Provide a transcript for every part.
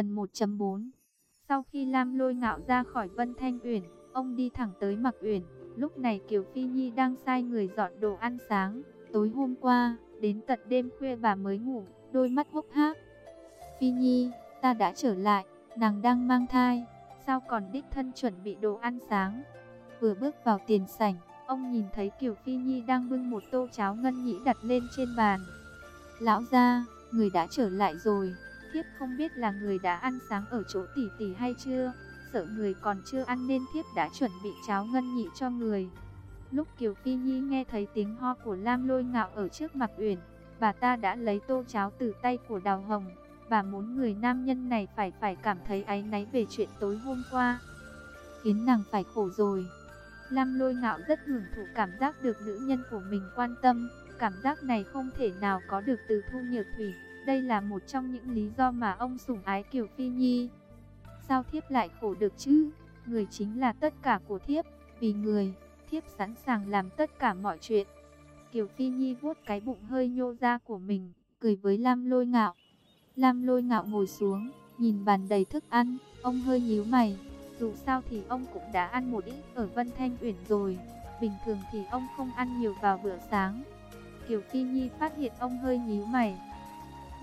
Phần 1.4 Sau khi Lam lôi ngạo ra khỏi Vân Thanh Uyển, ông đi thẳng tới Mặc Uyển. Lúc này Kiều Phi Nhi đang sai người dọn đồ ăn sáng. Tối hôm qua, đến tận đêm khuya bà mới ngủ, đôi mắt hốc hác. Phi Nhi, ta đã trở lại, nàng đang mang thai, sao còn đích thân chuẩn bị đồ ăn sáng. Vừa bước vào tiền sảnh, ông nhìn thấy Kiều Phi Nhi đang bưng một tô cháo ngân nhĩ đặt lên trên bàn. Lão gia, người đã trở lại rồi, thiếp không biết là người đã ăn sáng ở chỗ tỷ tỷ hay chưa, sợ người còn chưa ăn nên thiếp đã chuẩn bị cháo ngân nhị cho người. Lúc Kiều Phi Nhi nghe thấy tiếng ho của Lam Lôi Ngạo ở trước mặt Uyển, bà ta đã lấy tô cháo từ tay của Đào Hồng. Bà muốn người nam nhân này phải phải cảm thấy áy náy về chuyện tối hôm qua. Khiến nàng phải khổ rồi. Lam Lôi Ngạo rất hưởng thụ cảm giác được nữ nhân của mình quan tâm. Cảm giác này không thể nào có được từ Thu Nhược Thủy. Đây là một trong những lý do mà ông sủng ái Kiều Phi Nhi. Sao thiếp lại khổ được chứ? Người chính là tất cả của thiếp. Vì người, thiếp sẵn sàng làm tất cả mọi chuyện. Kiều Phi Nhi vuốt cái bụng hơi nhô ra của mình, cười với Lam Lôi Ngạo. Lam Lôi Ngạo ngồi xuống, nhìn bàn đầy thức ăn, ông hơi nhíu mày. Dù sao thì ông cũng đã ăn một ít ở Vân Thanh Uyển rồi, bình thường thì ông không ăn nhiều vào bữa sáng. Kiều Phi Nhi phát hiện ông hơi nhíu mày,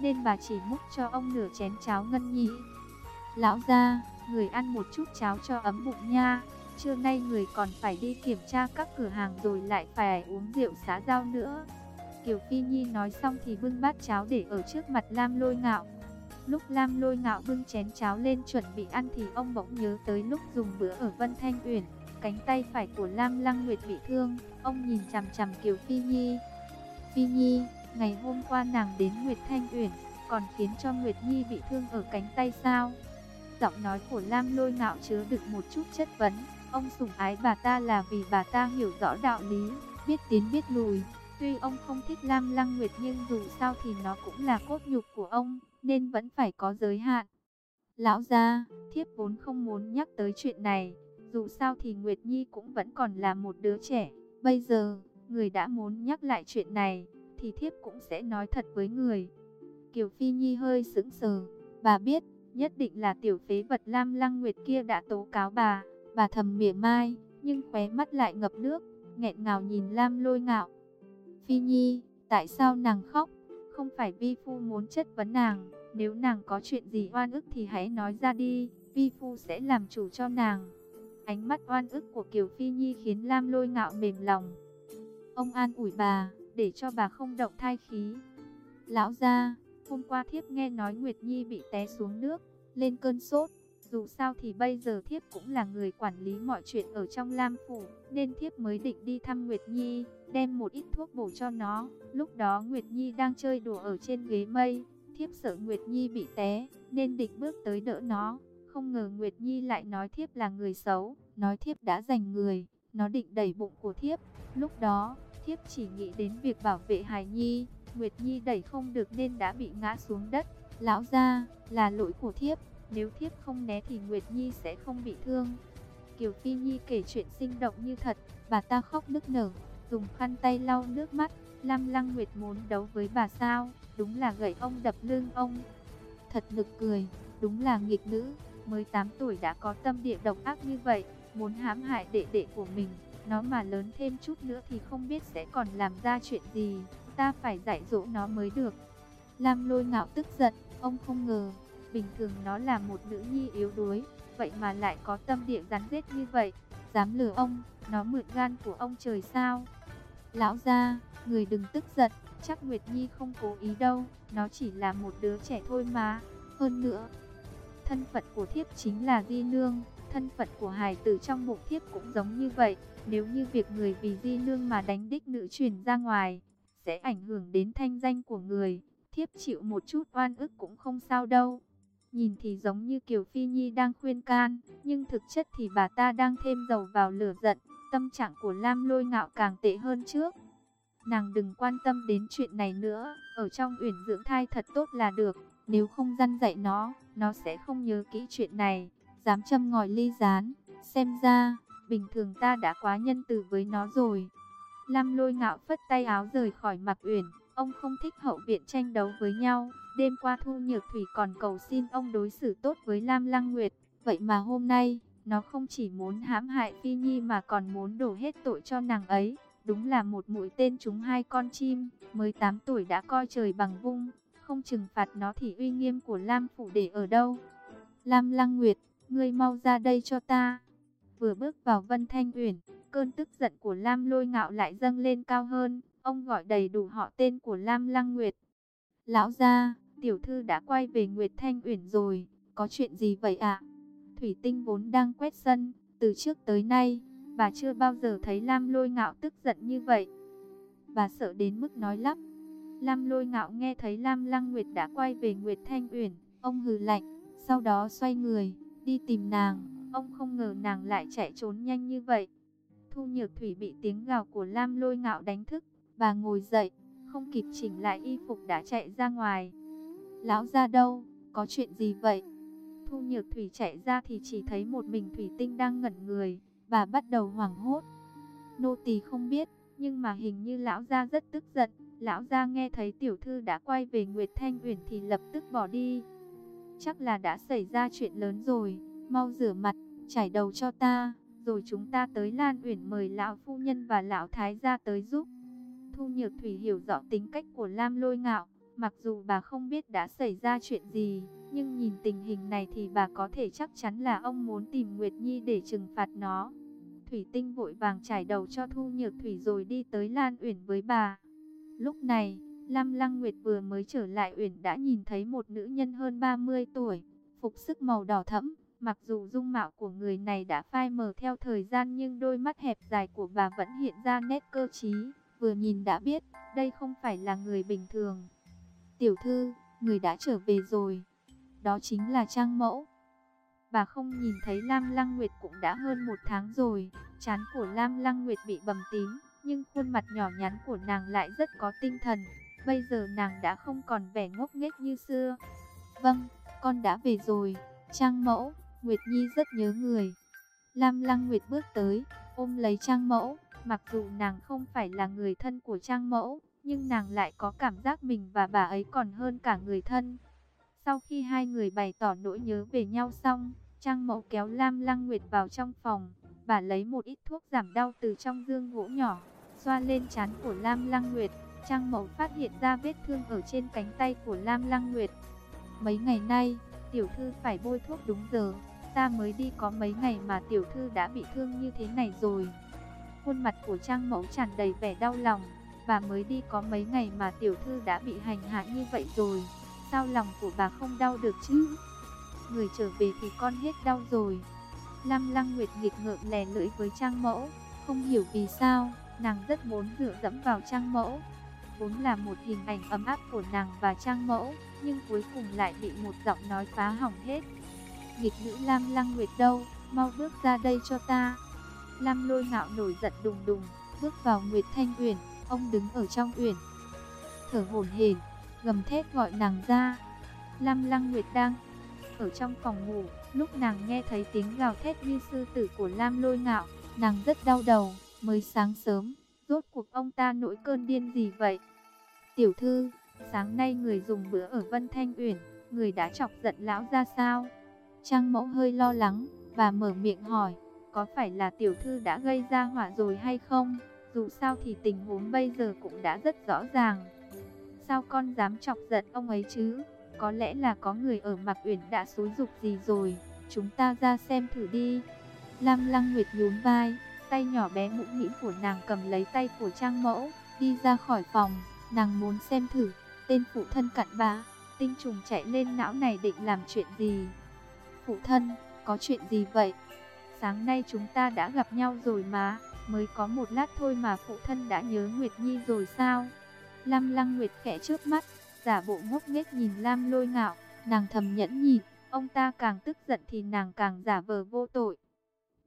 nên bà chỉ múc cho ông nửa chén cháo ngân nhị. Lão gia, người ăn một chút cháo cho ấm bụng nha. Trưa nay người còn phải đi kiểm tra các cửa hàng rồi lại phải uống rượu xá giao nữa. Kiều Phi Nhi nói xong thì bưng bát cháo để ở trước mặt Lam Lôi Ngạo. Lúc Lam Lôi Ngạo bưng chén cháo lên chuẩn bị ăn thì ông bỗng nhớ tới lúc dùng bữa ở Vân Thanh Uyển, cánh tay phải của Lam Lăng Nguyệt bị thương, ông nhìn chằm chằm Kiều Phi Nhi. Phi Nhi, ngày hôm qua nàng đến Nguyệt Thanh Uyển, còn khiến cho Nguyệt Nhi bị thương ở cánh tay sao? Giọng nói của Lam Lôi Ngạo chứa được một chút chất vấn. Ông sủng ái bà ta là vì bà ta hiểu rõ đạo lý, biết tiến biết lùi. Tuy ông không thích Lam Lăng Nguyệt nhưng dù sao thì nó cũng là cốt nhục của ông, nên vẫn phải có giới hạn. Lão gia, thiếp vốn không muốn nhắc tới chuyện này, dù sao thì Nguyệt Nhi cũng vẫn còn là một đứa trẻ. Bây giờ, người đã muốn nhắc lại chuyện này, thì thiếp cũng sẽ nói thật với người. Kiều Phi Nhi hơi sững sờ, bà biết, nhất định là tiểu phế vật Lam Lăng Nguyệt kia đã tố cáo bà. Bà thầm mỉa mai, nhưng khóe mắt lại ngập nước, nghẹn ngào nhìn Lam lôi ngạo. Phi Nhi, tại sao nàng khóc? Không phải Vi Phu muốn chất vấn nàng, nếu nàng có chuyện gì oan ức thì hãy nói ra đi, Vi Phu sẽ làm chủ cho nàng. Ánh mắt oan ức của Kiều Phi Nhi khiến Lam lôi ngạo mềm lòng. Ông an ủi bà, để cho bà không động thai khí. Lão gia, hôm qua thiếp nghe nói Nguyệt Nhi bị té xuống nước, lên cơn sốt, dù sao thì bây giờ thiếp cũng là người quản lý mọi chuyện ở trong Lam Phủ, nên thiếp mới định đi thăm Nguyệt Nhi, đem một ít thuốc bổ cho nó. Lúc đó Nguyệt Nhi đang chơi đùa ở trên ghế mây, thiếp sợ Nguyệt Nhi bị té, nên định bước tới đỡ nó. Không ngờ Nguyệt Nhi lại nói thiếp là người xấu, nói thiếp đã giành người, nó định đẩy bụng của thiếp. Lúc đó, thiếp chỉ nghĩ đến việc bảo vệ Hải Nhi, Nguyệt Nhi đẩy không được nên đã bị ngã xuống đất. Lão gia, là lỗi của thiếp. Nếu thiếp không né thì Nguyệt Nhi sẽ không bị thương. Kiều Phi Nhi kể chuyện sinh động như thật, bà ta khóc nức nở, dùng khăn tay lau nước mắt. Lam Lăng Nguyệt muốn đấu với bà sao, đúng là gậy ông đập lưng ông. Thật nực cười, đúng là nghịch nữ, mới 8 tuổi đã có tâm địa độc ác như vậy, muốn hãm hại đệ đệ của mình. Nó mà lớn thêm chút nữa thì không biết sẽ còn làm ra chuyện gì, ta phải dạy dỗ nó mới được. Lam lôi ngạo tức giận, ông không ngờ, Bình thường nó là một nữ nhi yếu đuối, vậy mà lại có tâm địa rắn rết như vậy. Dám lừa ông, nó mượn gan của ông trời sao? Lão gia, người đừng tức giận, chắc Nguyệt Nhi không cố ý đâu, nó chỉ là một đứa trẻ thôi mà. Hơn nữa, thân phận của thiếp chính là Di Nương, thân phận của hài tử trong bụng thiếp cũng giống như vậy. Nếu như việc người vì Di Nương mà đánh đích nữ truyền ra ngoài, sẽ ảnh hưởng đến thanh danh của người. Thiếp chịu một chút oan ức cũng không sao đâu. Nhìn thì giống như Kiều Phi Nhi đang khuyên can, nhưng thực chất thì bà ta đang thêm dầu vào lửa giận, tâm trạng của Lam lôi ngạo càng tệ hơn trước. Nàng đừng quan tâm đến chuyện này nữa, ở trong uyển dưỡng thai thật tốt là được, nếu không dăn dạy nó, nó sẽ không nhớ kỹ chuyện này, dám châm ngòi ly gián, xem ra, bình thường ta đã quá nhân từ với nó rồi. Lam lôi ngạo phất tay áo rời khỏi mặt uyển, ông không thích hậu viện tranh đấu với nhau. Đêm qua Thu Nhược Thủy còn cầu xin ông đối xử tốt với Lam Lăng Nguyệt. Vậy mà hôm nay, nó không chỉ muốn hãm hại Phi Nhi mà còn muốn đổ hết tội cho nàng ấy. Đúng là một mũi tên trúng hai con chim, mới 8 tuổi đã coi trời bằng vung. Không trừng phạt nó thì uy nghiêm của Lam Phủ để ở đâu. Lam Lăng Nguyệt, ngươi mau ra đây cho ta. Vừa bước vào Vân Thanh Uyển, cơn tức giận của Lam Lôi Ngạo lại dâng lên cao hơn. Ông gọi đầy đủ họ tên của Lam Lăng Nguyệt. Lão gia, tiểu thư đã quay về Nguyệt Thanh Uyển rồi, có chuyện gì vậy ạ? Thủy Tinh vốn đang quét sân, từ trước tới nay, bà chưa bao giờ thấy Lam Lôi Ngạo tức giận như vậy. Bà sợ đến mức nói lắp. Lam Lôi Ngạo nghe thấy Lam Lăng Nguyệt đã quay về Nguyệt Thanh Uyển, ông hừ lạnh, sau đó xoay người, đi tìm nàng. Ông không ngờ nàng lại chạy trốn nhanh như vậy. Thu Nhược Thủy bị tiếng gào của Lam Lôi Ngạo đánh thức, bà ngồi dậy, không kịp chỉnh lại y phục đã chạy ra ngoài. Lão ra đâu, có chuyện gì vậy? Thu Nhược Thủy chạy ra thì chỉ thấy một mình Thủy Tinh đang ngẩn người, bà bắt đầu hoảng hốt. Nô tỳ không biết, nhưng mà hình như lão gia rất tức giận. Lão gia nghe thấy tiểu thư đã quay về Nguyệt Thanh Uyển thì lập tức bỏ đi. Chắc là đã xảy ra chuyện lớn rồi, mau rửa mặt, chải đầu cho ta, rồi chúng ta tới Lan Uyển mời lão phu nhân và lão thái gia tới giúp. Thu Nhược Thủy hiểu rõ tính cách của Lam Lôi Ngạo, mặc dù bà không biết đã xảy ra chuyện gì, nhưng nhìn tình hình này thì bà có thể chắc chắn là ông muốn tìm Nguyệt Nhi để trừng phạt nó. Thủy Tinh vội vàng chải đầu cho Thu Nhược Thủy rồi đi tới Lan Uyển với bà. Lúc này, Lam Lăng Nguyệt vừa mới trở lại Uyển đã nhìn thấy một nữ nhân hơn 30 tuổi, phục sức màu đỏ thẫm. Mặc dù dung mạo của người này đã phai mờ theo thời gian nhưng đôi mắt hẹp dài của bà vẫn hiện ra nét cơ trí, vừa nhìn đã biết đây không phải là người bình thường. Tiểu thư, người đã trở về rồi. Đó chính là Trang Mẫu. Bà không nhìn thấy Lam Lăng Nguyệt cũng đã hơn một tháng rồi. Chán của Lam Lăng Nguyệt bị bầm tím, nhưng khuôn mặt nhỏ nhắn của nàng lại rất có tinh thần. Bây giờ nàng đã không còn vẻ ngốc nghếch như xưa. Vâng, con đã về rồi. Trang Mẫu, Nguyệt Nhi rất nhớ người. Lam Lăng Nguyệt bước tới, ôm lấy Trang Mẫu. Mặc dù nàng không phải là người thân của Trang Mẫu, nhưng nàng lại có cảm giác mình và bà ấy còn hơn cả người thân. Sau khi hai người bày tỏ nỗi nhớ về nhau xong, Trang Mẫu kéo Lam Lăng Nguyệt vào trong phòng, bà lấy một ít thuốc giảm đau từ trong dương gỗ nhỏ, xoa lên trán của Lam Lăng Nguyệt. Trang Mẫu phát hiện ra vết thương ở trên cánh tay của Lam Lăng Nguyệt. Mấy ngày nay, tiểu thư phải bôi thuốc đúng giờ, ta mới đi có mấy ngày mà tiểu thư đã bị thương như thế này rồi. Khuôn mặt của Trang Mẫu tràn đầy vẻ đau lòng, bà mới đi có mấy ngày mà tiểu thư đã bị hành hạ như vậy rồi. Sao lòng của bà không đau được chứ? Người trở về thì con hết đau rồi. Lam Lăng Nguyệt nghịch ngợm lè lưỡi với Trang Mẫu, không hiểu vì sao, nàng rất muốn dựa dẫm vào Trang Mẫu. Vốn là một hình ảnh ấm áp của nàng và Trang Mẫu, nhưng cuối cùng lại bị một giọng nói phá hỏng hết. Nghịch nữ Lam Lăng Nguyệt đâu, mau bước ra đây cho ta. Lam lôi ngạo nổi giận đùng đùng, bước vào Nguyệt Thanh Uyển, ông đứng ở trong uyển. Thở hổn hển, gầm thét gọi nàng ra. Lam Lăng Nguyệt đang ở trong phòng ngủ, lúc nàng nghe thấy tiếng gào thét như sư tử của Lam Lôi Ngạo, nàng rất đau đầu, mới sáng sớm, rốt cuộc ông ta nổi cơn điên gì vậy? Tiểu thư, sáng nay người dùng bữa ở Vân Thanh Uyển, người đã chọc giận lão ra sao? Trang mẫu hơi lo lắng, và mở miệng hỏi, có phải là tiểu thư đã gây ra họa rồi hay không? Dù sao thì tình huống bây giờ cũng đã rất rõ ràng. Sao con dám chọc giận ông ấy chứ? Có lẽ là có người ở Mạc Uyển đã xúi dục gì rồi. Chúng ta ra xem thử đi. Lam Lăng Nguyệt nhún vai, tay nhỏ bé mũm mĩm của nàng cầm lấy tay của Trang Mẫu, đi ra khỏi phòng. Nàng muốn xem thử, tên phụ thân cặn bã, tinh trùng chạy lên não này định làm chuyện gì? Phụ thân, có chuyện gì vậy? Sáng nay chúng ta đã gặp nhau rồi mà, mới có một lát thôi mà phụ thân đã nhớ Nguyệt Nhi rồi sao? Lam Lăng Nguyệt khẽ trước mắt, giả bộ ngốc nghếch nhìn Lam Lôi Ngạo, nàng thầm nhẫn nhịn, ông ta càng tức giận thì nàng càng giả vờ vô tội.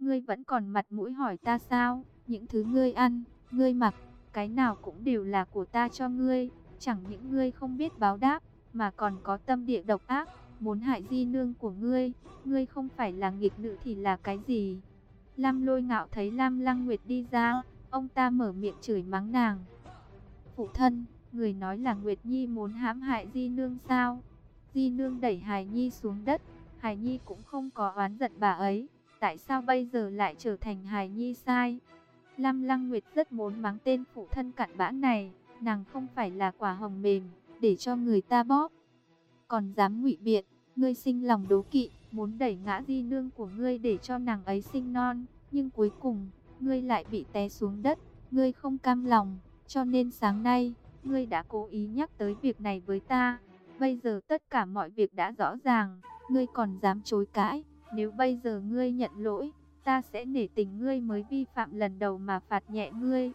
Ngươi vẫn còn mặt mũi hỏi ta sao? Những thứ ngươi ăn, ngươi mặc, cái nào cũng đều là của ta cho ngươi, chẳng những ngươi không biết báo đáp, mà còn có tâm địa độc ác, muốn hại di nương của ngươi, ngươi không phải là nghịch nữ thì là cái gì? Lam lôi ngạo thấy Lam Lăng Nguyệt đi ra, ông ta mở miệng chửi mắng nàng. Phụ thân, Người nói là Nguyệt Nhi muốn hãm hại Di Nương sao? Di Nương đẩy Hải Nhi xuống đất, Hải Nhi cũng không có oán giận bà ấy. Tại sao bây giờ lại trở thành hài Nhi sai? Lam Lăng Nguyệt rất muốn mắng tên phụ thân cặn bã này, nàng không phải là quả hồng mềm, để cho người ta bóp. Còn dám ngụy biện, ngươi sinh lòng đố kỵ, muốn đẩy ngã di nương của ngươi để cho nàng ấy sinh non, nhưng cuối cùng, ngươi lại bị té xuống đất, ngươi không cam lòng, cho nên sáng nay, ngươi đã cố ý nhắc tới việc này với ta. Bây giờ tất cả mọi việc đã rõ ràng, ngươi còn dám chối cãi, nếu bây giờ ngươi nhận lỗi, ta sẽ nể tình ngươi mới vi phạm lần đầu mà phạt nhẹ ngươi.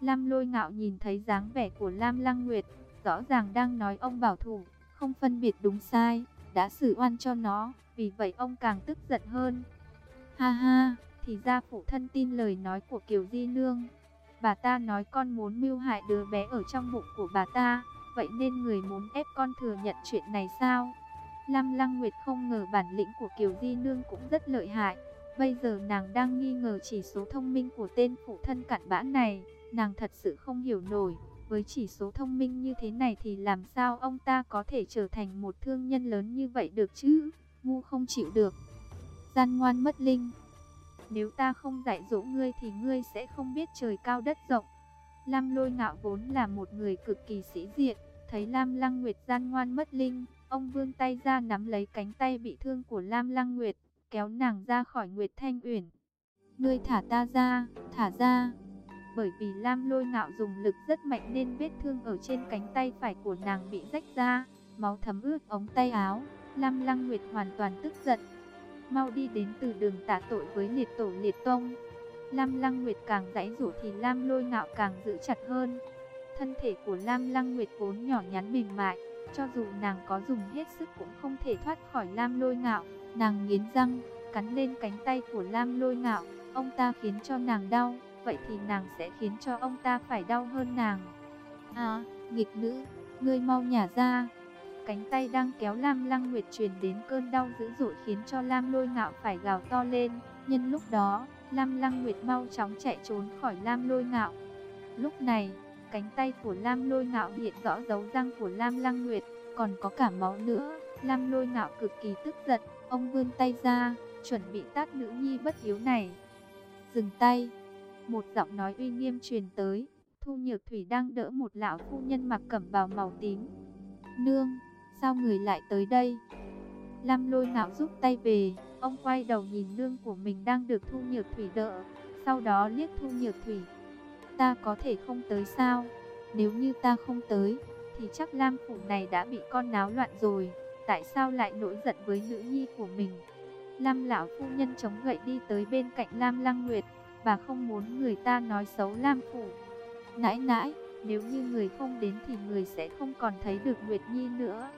Lam lôi ngạo nhìn thấy dáng vẻ của Lam Lăng Nguyệt, rõ ràng đang nói ông bảo thủ, không phân biệt đúng sai, đã xử oan cho nó, vì vậy ông càng tức giận hơn. Ha ha, thì ra phụ thân tin lời nói của Kiều Di Nương. Bà ta nói con muốn mưu hại đứa bé ở trong bụng của bà ta, vậy nên người muốn ép con thừa nhận chuyện này sao? Lam Lăng Nguyệt không ngờ bản lĩnh của Kiều Di Nương cũng rất lợi hại. Bây giờ nàng đang nghi ngờ chỉ số thông minh của tên phụ thân cặn bã này, nàng thật sự không hiểu nổi. Với chỉ số thông minh như thế này thì làm sao ông ta có thể trở thành một thương nhân lớn như vậy được chứ? Ngu không chịu được. Gian ngoan mất linh. Nếu ta không dạy dỗ ngươi thì ngươi sẽ không biết trời cao đất rộng. Lam lôi ngạo vốn là một người cực kỳ sĩ diện. Thấy Lam Lăng Nguyệt gian ngoan mất linh, ông vươn tay ra nắm lấy cánh tay bị thương của Lam Lăng Nguyệt, kéo nàng ra khỏi Nguyệt Thanh Uyển. Ngươi thả ta ra, thả ra. Bởi vì Lam lôi ngạo dùng lực rất mạnh nên vết thương ở trên cánh tay phải của nàng bị rách ra, máu thấm ướt ống tay áo. Lam Lăng Nguyệt hoàn toàn tức giận. Mau đi đến từ đường tạ tội với liệt tổ liệt tông. Lam Lăng Nguyệt càng giãy rủ thì Lam lôi ngạo càng giữ chặt hơn. Thân thể của Lam Lăng Nguyệt vốn nhỏ nhắn mềm mại, cho dù nàng có dùng hết sức cũng không thể thoát khỏi Lam lôi ngạo. Nàng nghiến răng, cắn lên cánh tay của Lam lôi ngạo, ông ta khiến cho nàng đau, vậy thì nàng sẽ khiến cho ông ta phải đau hơn nàng. À, nghịch nữ, ngươi mau nhả ra. Cánh tay đang kéo Lam Lăng Nguyệt truyền đến cơn đau dữ dội khiến cho Lam lôi ngạo phải gào to lên. Nhân lúc đó, Lam Lăng Nguyệt mau chóng chạy trốn khỏi Lam lôi ngạo. Lúc này, cánh tay của Lam lôi ngạo hiện rõ dấu răng của Lam Lăng Nguyệt, còn có cả máu nữa. Lam lôi ngạo cực kỳ tức giận, ông vươn tay ra, chuẩn bị tát nữ nhi bất hiếu này. Dừng tay, một giọng nói uy nghiêm truyền tới, Thu Nhược Thủy đang đỡ một lão phu nhân mặc cẩm bào màu tím. Nương, sao người lại tới đây? Lam lôi ngạo rút tay về, ông quay đầu nhìn nương của mình đang được Thu Nhược Thủy đỡ, sau đó liếc Thu Nhược Thủy. Ta có thể không tới sao? Nếu như ta không tới, thì chắc Lam phủ này đã bị con náo loạn rồi. Tại sao lại nổi giận với nữ nhi của mình? Lam lão phu nhân chống gậy đi tới bên cạnh Lam Lăng Nguyệt, và không muốn người ta nói xấu Lam phủ. Nãi nãi, nếu như người không đến thì người sẽ không còn thấy được Nguyệt Nhi nữa.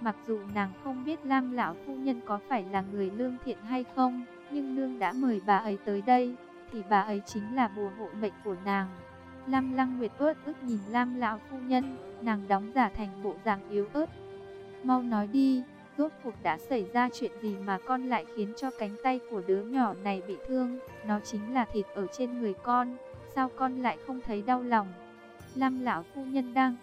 Mặc dù nàng không biết Lam lão phu nhân có phải là người lương thiện hay không, nhưng nương đã mời bà ấy tới đây, thì bà ấy chính là bùa hộ mệnh của nàng. Lam Lăng Nguyệt ớt ức nhìn Lam lão phu nhân, nàng đóng giả thành bộ dạng yếu ớt. Mau nói đi, rốt cuộc đã xảy ra chuyện gì mà con lại khiến cho cánh tay của đứa nhỏ này bị thương? Nó chính là thịt ở trên người con, sao con lại không thấy đau lòng? Lam lão phu nhân đang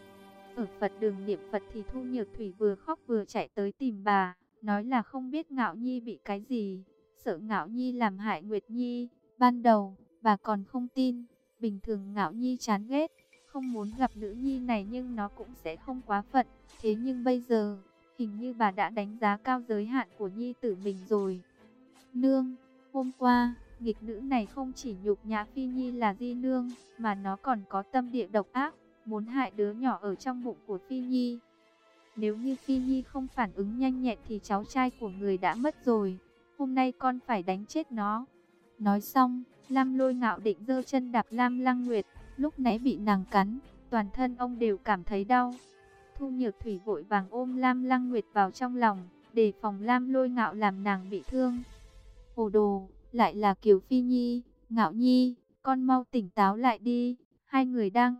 ở Phật đường niệm Phật thì Thu Nhược Thủy vừa khóc vừa chạy tới tìm bà, nói là không biết Ngạo Nhi bị cái gì, sợ Ngạo Nhi làm hại Nguyệt Nhi. Ban đầu, bà còn không tin, bình thường Ngạo Nhi chán ghét, không muốn gặp nữ nhi này nhưng nó cũng sẽ không quá phận. Thế nhưng bây giờ, hình như bà đã đánh giá cao giới hạn của Nhi tử mình rồi. Nương, hôm qua, nghịch nữ này không chỉ nhục nhã Phi Nhi là Di Nương, mà nó còn có tâm địa độc ác, muốn hại đứa nhỏ ở trong bụng của Phi Nhi. Nếu như Phi Nhi không phản ứng nhanh nhẹn thì cháu trai của người đã mất rồi. Hôm nay con phải đánh chết nó. Nói xong, Lam lôi ngạo định dơ chân đạp Lam Lăng Nguyệt. Lúc nãy bị nàng cắn, toàn thân ông đều cảm thấy đau. Thu Nhược Thủy vội vàng ôm Lam Lăng Nguyệt vào trong lòng, để phòng Lam lôi ngạo làm nàng bị thương. Hồ đồ, lại là Kiều Phi Nhi, ngạo nhi, con mau tỉnh táo lại đi. Hai người đang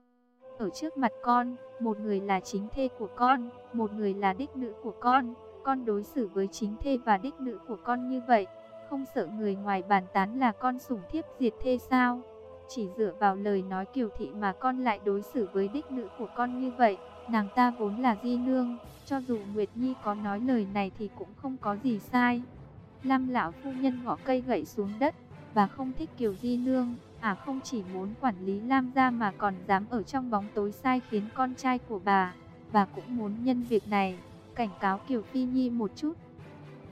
ở trước mặt con, một người là chính thê của con, một người là đích nữ của con. Con đối xử với chính thê và đích nữ của con như vậy, không sợ người ngoài bàn tán là con sủng thiếp diệt thê sao? Chỉ dựa vào lời nói kiều thị mà con lại đối xử với đích nữ của con như vậy, nàng ta vốn là di nương, cho dù Nguyệt Nhi có nói lời này thì cũng không có gì sai. Lam lão phu nhân ngõ cây gậy xuống đất, và không thích Kiều Di Nương, à không chỉ muốn quản lý Lam gia mà còn dám ở trong bóng tối sai khiến con trai của bà, bà cũng muốn nhân việc này, cảnh cáo Kiều Phi Nhi một chút.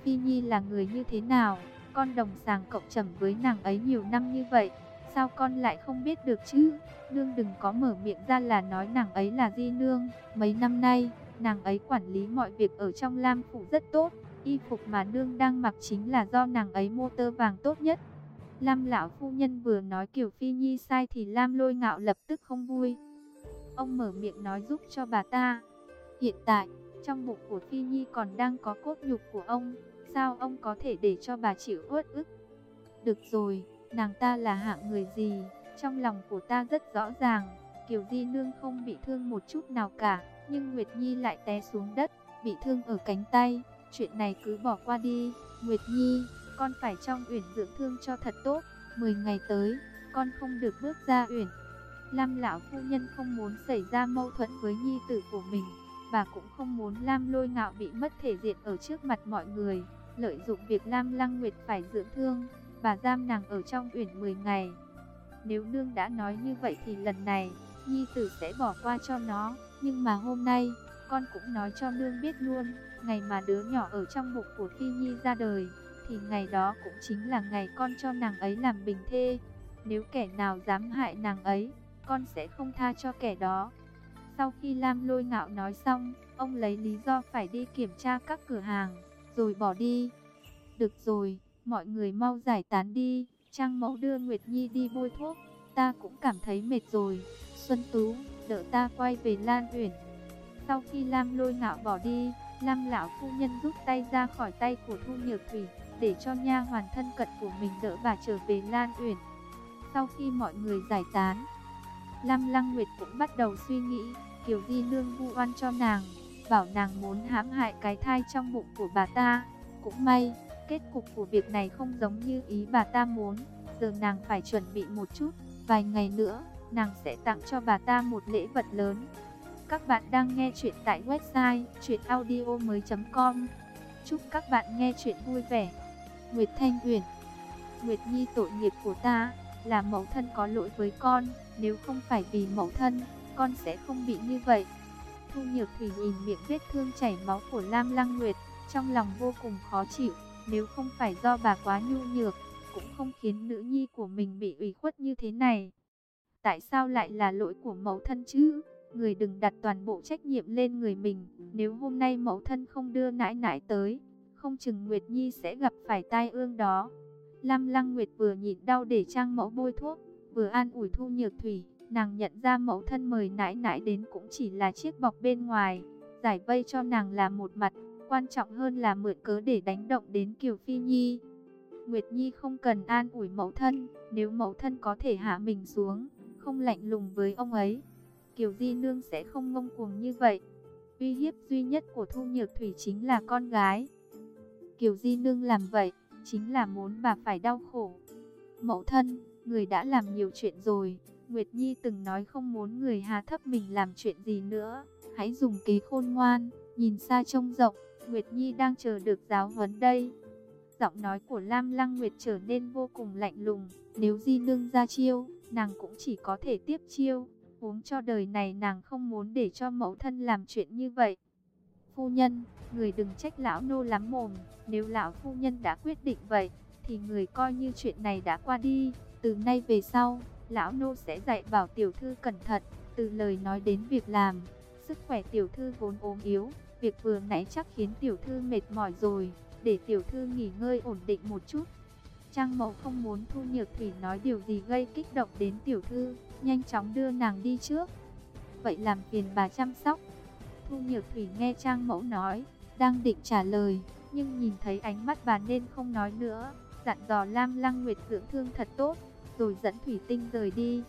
Phi Nhi là người như thế nào, con đồng sàng cộng trầm với nàng ấy nhiều năm như vậy, sao con lại không biết được chứ? Nương đừng có mở miệng ra là nói nàng ấy là Di Nương, mấy năm nay, nàng ấy quản lý mọi việc ở trong Lam Phủ rất tốt, y phục mà nương đang mặc chính là do nàng ấy mua tơ vàng tốt nhất. Lam lão phu nhân vừa nói Kiều Phi Nhi sai thì Lam lôi ngạo lập tức không vui. Ông mở miệng nói giúp cho bà ta. Hiện tại, trong bụng của Phi Nhi còn đang có cốt nhục của ông, sao ông có thể để cho bà chịu uất ức? Được rồi, nàng ta là hạng người gì, trong lòng của ta rất rõ ràng, Kiều Di Nương không bị thương một chút nào cả, nhưng Nguyệt Nhi lại té xuống đất, bị thương ở cánh tay, chuyện này cứ bỏ qua đi, Nguyệt Nhi con phải trong uyển dưỡng thương cho thật tốt, 10 ngày tới, con không được bước ra uyển. Lam lão phu nhân không muốn xảy ra mâu thuẫn với nhi tử của mình, bà cũng không muốn Lam lôi ngạo bị mất thể diện ở trước mặt mọi người, lợi dụng việc Lam lăng nguyệt phải dưỡng thương, bà giam nàng ở trong uyển 10 ngày. Nếu nương đã nói như vậy thì lần này, nhi tử sẽ bỏ qua cho nó, nhưng mà hôm nay, con cũng nói cho nương biết luôn, ngày mà đứa nhỏ ở trong bụng của Phi Nhi ra đời, thì ngày đó cũng chính là ngày con cho nàng ấy làm bình thê. Nếu kẻ nào dám hại nàng ấy, con sẽ không tha cho kẻ đó. Sau khi Lam lôi ngạo nói xong, ông lấy lý do phải đi kiểm tra các cửa hàng, rồi bỏ đi. Được rồi, mọi người mau giải tán đi, Trang mẫu đưa Nguyệt Nhi đi bôi thuốc, ta cũng cảm thấy mệt rồi. Xuân Tú, đỡ ta quay về Lan Uyển. Sau khi Lam lôi ngạo bỏ đi, Lam lão phu nhân rút tay ra khỏi tay của Thu Nhược Thủy, để cho nha hoàn thân cận của mình đỡ bà trở về Lan Uyển. Sau khi mọi người giải tán, Lam Lăng Nguyệt cũng bắt đầu suy nghĩ, kiểu gì Nương vu oan cho nàng, bảo nàng muốn hãm hại cái thai trong bụng của bà ta. Cũng may, kết cục của việc này không giống như ý bà ta muốn, giờ nàng phải chuẩn bị một chút, vài ngày nữa, nàng sẽ tặng cho bà ta một lễ vật lớn. Các bạn đang nghe chuyện tại website chuyenaudio.com Chúc các bạn nghe chuyện vui vẻ. Nguyệt Thanh Uyển Nguyệt Nhi tội nghiệp của ta, là mẫu thân có lỗi với con, nếu không phải vì mẫu thân, con sẽ không bị như vậy. Thu Nhược Thủy nhìn miệng vết thương chảy máu của Lam Lăng Nguyệt, trong lòng vô cùng khó chịu, nếu không phải do bà quá nhu nhược, cũng không khiến nữ nhi của mình bị ủy khuất như thế này. Tại sao lại là lỗi của mẫu thân chứ? Người đừng đặt toàn bộ trách nhiệm lên người mình, nếu hôm nay mẫu thân không đưa nãi nãi tới, không chừng Nguyệt Nhi sẽ gặp phải tai ương đó. Lam Lăng Nguyệt vừa nhịn đau để trang mẫu bôi thuốc, vừa an ủi Thu Nhược Thủy, nàng nhận ra mẫu thân mời nãi nãi đến cũng chỉ là chiếc bọc bên ngoài, giải vây cho nàng là một mặt, quan trọng hơn là mượn cớ để đánh động đến Kiều Phi Nhi. Nguyệt Nhi không cần an ủi mẫu thân, nếu mẫu thân có thể hạ mình xuống, không lạnh lùng với ông ấy, Kiều Di Nương sẽ không ngông cuồng như vậy. Uy hiếp duy nhất của Thu Nhược Thủy chính là con gái. Kiều Di Nương làm vậy, chính là muốn bà phải đau khổ. Mẫu thân, người đã làm nhiều chuyện rồi. Nguyệt Nhi từng nói không muốn người hà thấp mình làm chuyện gì nữa. Hãy dùng kế khôn ngoan, nhìn xa trông rộng. Nguyệt Nhi đang chờ được giáo huấn đây. Giọng nói của Lam Lăng Nguyệt trở nên vô cùng lạnh lùng. Nếu Di Nương ra chiêu, nàng cũng chỉ có thể tiếp chiêu. Huống cho đời này nàng không muốn để cho mẫu thân làm chuyện như vậy. Phu nhân, người đừng trách lão nô lắm mồm, nếu lão phu nhân đã quyết định vậy, thì người coi như chuyện này đã qua đi. Từ nay về sau, lão nô sẽ dạy bảo tiểu thư cẩn thận, từ lời nói đến việc làm. Sức khỏe tiểu thư vốn ốm yếu, việc vừa nãy chắc khiến tiểu thư mệt mỏi rồi, để tiểu thư nghỉ ngơi ổn định một chút. Trang mẫu không muốn Thu Nhược Thủy nói điều gì gây kích động đến tiểu thư, nhanh chóng đưa nàng đi trước. Vậy làm phiền bà chăm sóc. Thu Nhược Thủy nghe Trang mẫu nói, đang định trả lời, nhưng nhìn thấy ánh mắt bà nên không nói nữa. Dặn dò Lam Lăng Nguyệt dưỡng thương thật tốt, rồi dẫn Thủy Tinh rời đi.